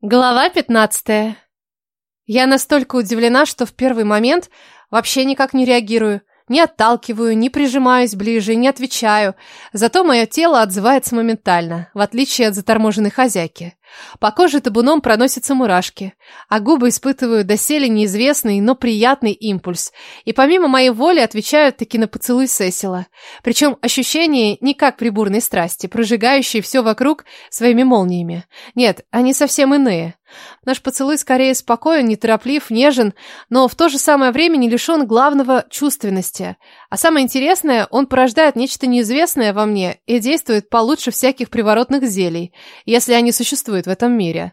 Глава 15. Я настолько удивлена, что в первый момент вообще никак не реагирую. Не отталкиваю, не прижимаюсь ближе, не отвечаю. Зато мое тело отзывается моментально, в отличие от заторможенной хозяйки. По коже табуном проносятся мурашки, а губы испытывают доселе неизвестный, но приятный импульс. И помимо моей воли отвечают таки на поцелуй Сесила. Причем ощущения не как при бурной страсти, прожигающие все вокруг своими молниями. Нет, они совсем иные. Наш поцелуй скорее спокоен, нетороплив, нежен, но в то же самое время не лишен главного чувственности. А самое интересное, он порождает нечто неизвестное во мне и действует получше всяких приворотных зелий, если они существуют в этом мире.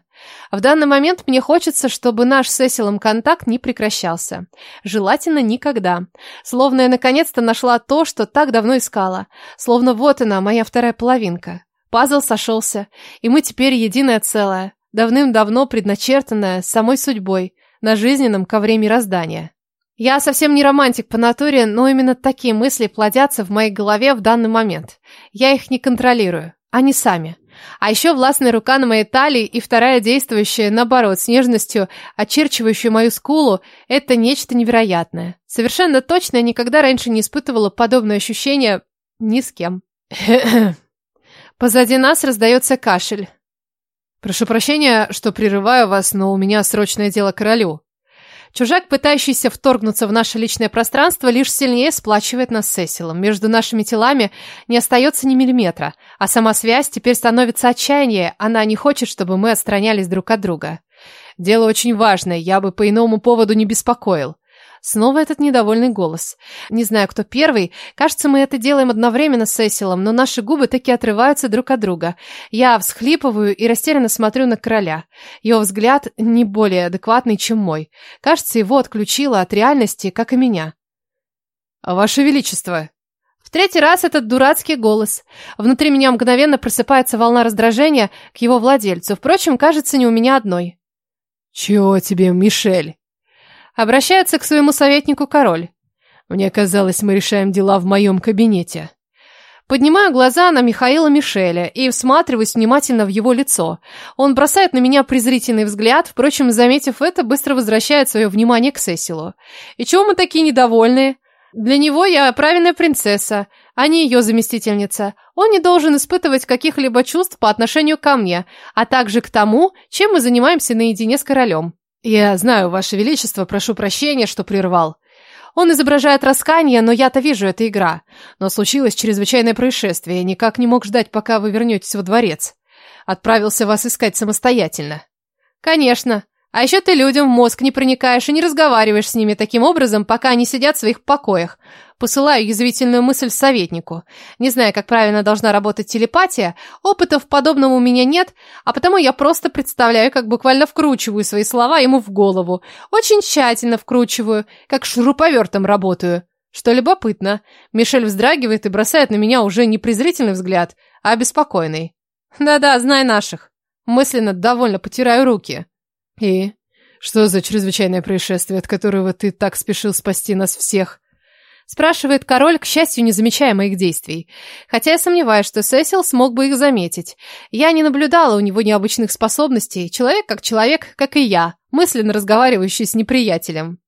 В данный момент мне хочется, чтобы наш с Эсилом контакт не прекращался. Желательно никогда. Словно я наконец-то нашла то, что так давно искала. Словно вот она, моя вторая половинка. Пазл сошелся, и мы теперь единое целое давным-давно предначертанное самой судьбой на жизненном ковре мироздания. Я совсем не романтик по натуре, но именно такие мысли плодятся в моей голове в данный момент. Я их не контролирую, они сами. А еще властная рука на моей талии и вторая действующая, наоборот, с нежностью, очерчивающая мою скулу, это нечто невероятное. Совершенно точно я никогда раньше не испытывала подобное ощущение ни с кем. Позади нас раздается кашель. Прошу прощения, что прерываю вас, но у меня срочное дело королю. Чужак, пытающийся вторгнуться в наше личное пространство, лишь сильнее сплачивает нас с Сесилом. Между нашими телами не остается ни миллиметра, а сама связь теперь становится отчаяннее, она не хочет, чтобы мы отстранялись друг от друга. Дело очень важное, я бы по иному поводу не беспокоил. Снова этот недовольный голос. Не знаю, кто первый. Кажется, мы это делаем одновременно с Сесилом, но наши губы таки отрываются друг от друга. Я всхлипываю и растерянно смотрю на короля. Его взгляд не более адекватный, чем мой. Кажется, его отключило от реальности, как и меня. «Ваше Величество!» В третий раз этот дурацкий голос. Внутри меня мгновенно просыпается волна раздражения к его владельцу. Впрочем, кажется, не у меня одной. «Чего тебе, Мишель?» Обращается к своему советнику король. Мне казалось, мы решаем дела в моем кабинете. Поднимаю глаза на Михаила Мишеля и всматриваюсь внимательно в его лицо. Он бросает на меня презрительный взгляд, впрочем, заметив это, быстро возвращает свое внимание к Сесилу. И чего мы такие недовольные? Для него я правильная принцесса, а не ее заместительница. Он не должен испытывать каких-либо чувств по отношению ко мне, а также к тому, чем мы занимаемся наедине с королем. «Я знаю, Ваше Величество, прошу прощения, что прервал». Он изображает раскаяние, но я-то вижу, это игра. Но случилось чрезвычайное происшествие, я никак не мог ждать, пока вы вернетесь во дворец. Отправился вас искать самостоятельно. Конечно. А еще ты людям в мозг не проникаешь и не разговариваешь с ними таким образом, пока они сидят в своих покоях. Посылаю язвительную мысль советнику. Не знаю, как правильно должна работать телепатия, опыта в подобном у меня нет, а потому я просто представляю, как буквально вкручиваю свои слова ему в голову. Очень тщательно вкручиваю, как шуруповертом работаю. Что любопытно, Мишель вздрагивает и бросает на меня уже не презрительный взгляд, а обеспокоенный. Да-да, знай наших. Мысленно довольно потираю руки. И? Что за чрезвычайное происшествие, от которого ты так спешил спасти нас всех? Спрашивает король, к счастью, не замечая моих действий. Хотя я сомневаюсь, что Сесил смог бы их заметить. Я не наблюдала у него необычных способностей. Человек как человек, как и я, мысленно разговаривающий с неприятелем.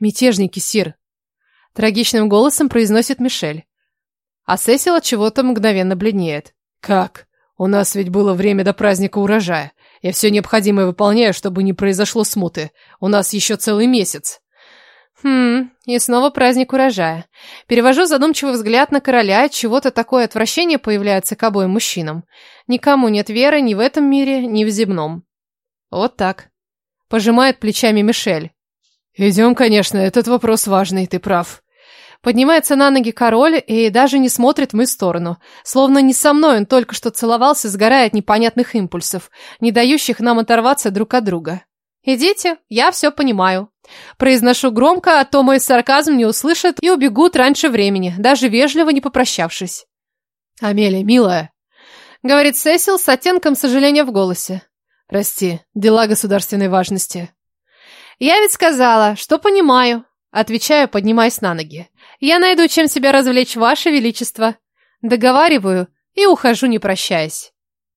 «Мятежники, Сир!» Трагичным голосом произносит Мишель. А Сесил от чего-то мгновенно бледнеет. «Как? У нас ведь было время до праздника урожая. Я все необходимое выполняю, чтобы не произошло смуты. У нас еще целый месяц». Хм, и снова праздник урожая. Перевожу задумчивый взгляд на короля, чего-то такое отвращение появляется к обоим мужчинам. Никому нет веры ни в этом мире, ни в земном. Вот так. Пожимает плечами Мишель. Идем, конечно, этот вопрос важный, ты прав. Поднимается на ноги король и даже не смотрит в мою сторону. Словно не со мной он только что целовался, сгорая от непонятных импульсов, не дающих нам оторваться друг от друга. «Идите, я все понимаю». Произношу громко, а то мой сарказм не услышат и убегут раньше времени, даже вежливо не попрощавшись. «Амелия, милая», — говорит Сесил с оттенком сожаления в голосе. «Прости, дела государственной важности». «Я ведь сказала, что понимаю», — отвечаю, поднимаясь на ноги. «Я найду, чем себя развлечь, Ваше Величество». Договариваю и ухожу, не прощаясь.